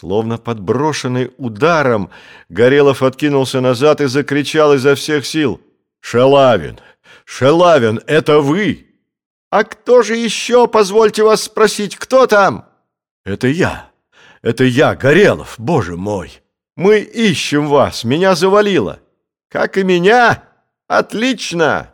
Словно подброшенный ударом, Горелов откинулся назад и закричал изо всех сил. «Шелавин! Шелавин, это вы!» «А кто же еще, позвольте вас спросить, кто там?» «Это я! Это я, Горелов, боже мой! Мы ищем вас, меня завалило!» «Как и меня? Отлично!»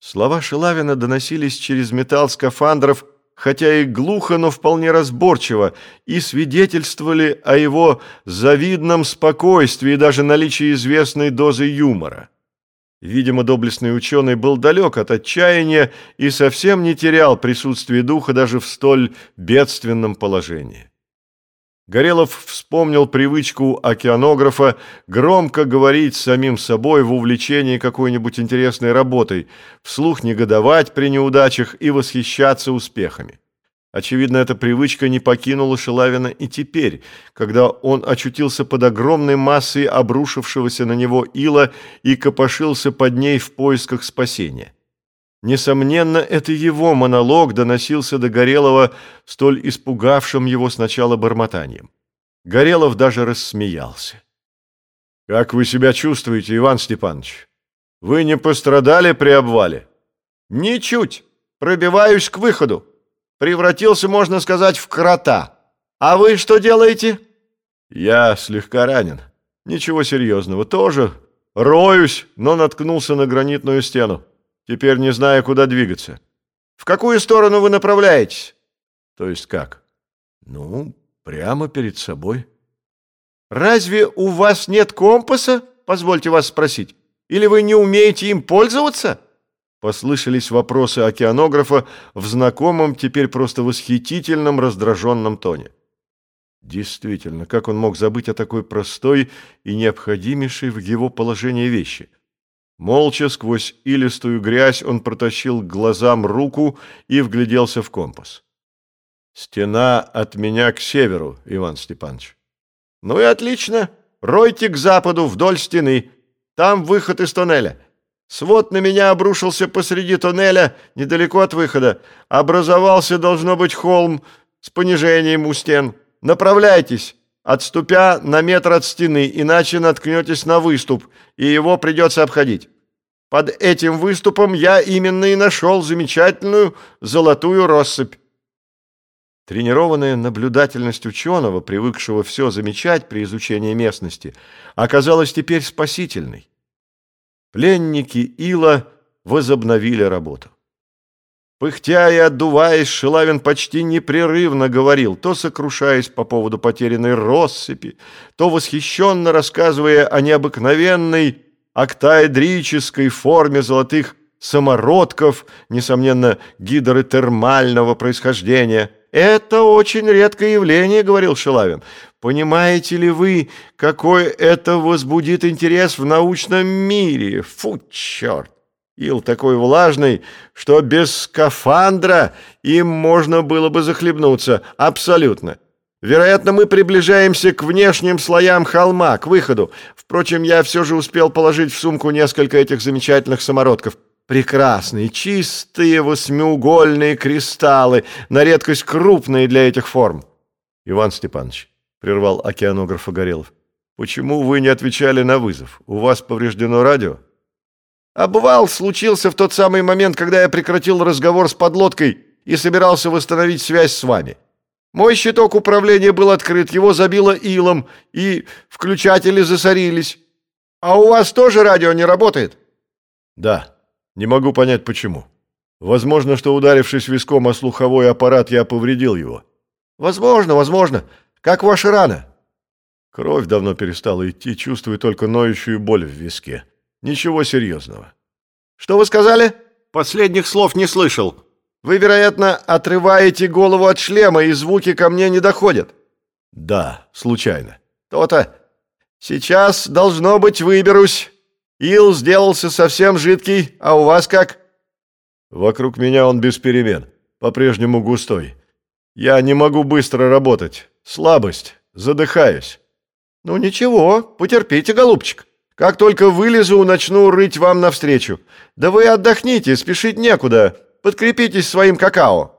Слова Шелавина доносились через металл скафандров, хотя и глухо, но вполне разборчиво, и свидетельствовали о его завидном спокойствии и даже наличии известной дозы юмора. Видимо, доблестный ученый был далек от отчаяния и совсем не терял присутствие духа даже в столь бедственном положении. Горелов вспомнил привычку океанографа громко говорить самим собой в увлечении какой-нибудь интересной работой, вслух негодовать при неудачах и восхищаться успехами. Очевидно, эта привычка не покинула Шелавина и теперь, когда он очутился под огромной массой обрушившегося на него ила и копошился под ней в поисках спасения. Несомненно, это его монолог доносился до Горелого столь испугавшим его сначала бормотанием. Горелов даже рассмеялся. «Как вы себя чувствуете, Иван Степанович? Вы не пострадали при обвале?» «Ничуть. Пробиваюсь к выходу. Превратился, можно сказать, в крота. А вы что делаете?» «Я слегка ранен. Ничего серьезного. Тоже роюсь, но наткнулся на гранитную стену. Теперь не знаю, куда двигаться. В какую сторону вы направляетесь? То есть как? Ну, прямо перед собой. Разве у вас нет компаса? Позвольте вас спросить. Или вы не умеете им пользоваться? Послышались вопросы океанографа в знакомом, теперь просто восхитительном, раздраженном тоне. Действительно, как он мог забыть о такой простой и необходимейшей в его положении вещи? Молча сквозь илистую грязь он протащил к глазам руку и вгляделся в компас. «Стена от меня к северу, Иван Степанович». «Ну и отлично. Ройте к западу вдоль стены. Там выход из тоннеля. Свод на меня обрушился посреди тоннеля, недалеко от выхода. Образовался, должно быть, холм с понижением у стен. Направляйтесь, отступя на метр от стены, иначе наткнетесь на выступ, и его придется обходить. Под этим выступом я именно и нашел замечательную золотую россыпь. Тренированная наблюдательность ученого, привыкшего все замечать при изучении местности, оказалась теперь спасительной. Пленники Ила возобновили работу. Пыхтя и отдуваясь, Шилавин почти непрерывно говорил, то сокрушаясь по поводу потерянной россыпи, то восхищенно рассказывая о необыкновенной октаэдрической форме золотых самородков, несомненно, гидротермального происхождения. «Это очень редкое явление», — говорил Шилавин. «Понимаете ли вы, какой это возбудит интерес в научном мире? Фу, черт! Ил такой влажный, что без скафандра им можно было бы захлебнуться. Абсолютно. Вероятно, мы приближаемся к внешним слоям холма, к выходу. Впрочем, я все же успел положить в сумку несколько этих замечательных самородков. Прекрасные, чистые восьмиугольные кристаллы, на редкость крупные для этих форм. Иван Степанович, прервал океанограф Горелов, почему вы не отвечали на вызов? У вас повреждено радио? Обвал случился в тот самый момент, когда я прекратил разговор с подлодкой и собирался восстановить связь с вами. Мой щиток управления был открыт, его забило илом, и включатели засорились. А у вас тоже радио не работает? Да. Не могу понять, почему. Возможно, что ударившись виском о слуховой аппарат, я повредил его. Возможно, возможно. Как ваша рана? Кровь давно перестала идти, чувствую только ноющую боль в виске. Ничего серьезного. Что вы сказали? Последних слов не слышал. Вы, вероятно, отрываете голову от шлема, и звуки ко мне не доходят. Да, случайно. То-то. Сейчас, должно быть, выберусь. Ил сделался совсем жидкий, а у вас как? Вокруг меня он без перемен, по-прежнему густой. Я не могу быстро работать. Слабость, задыхаюсь. Ну ничего, потерпите, голубчик. Как только вылезу, начну рыть вам навстречу. Да вы отдохните, спешить некуда. Подкрепитесь своим какао.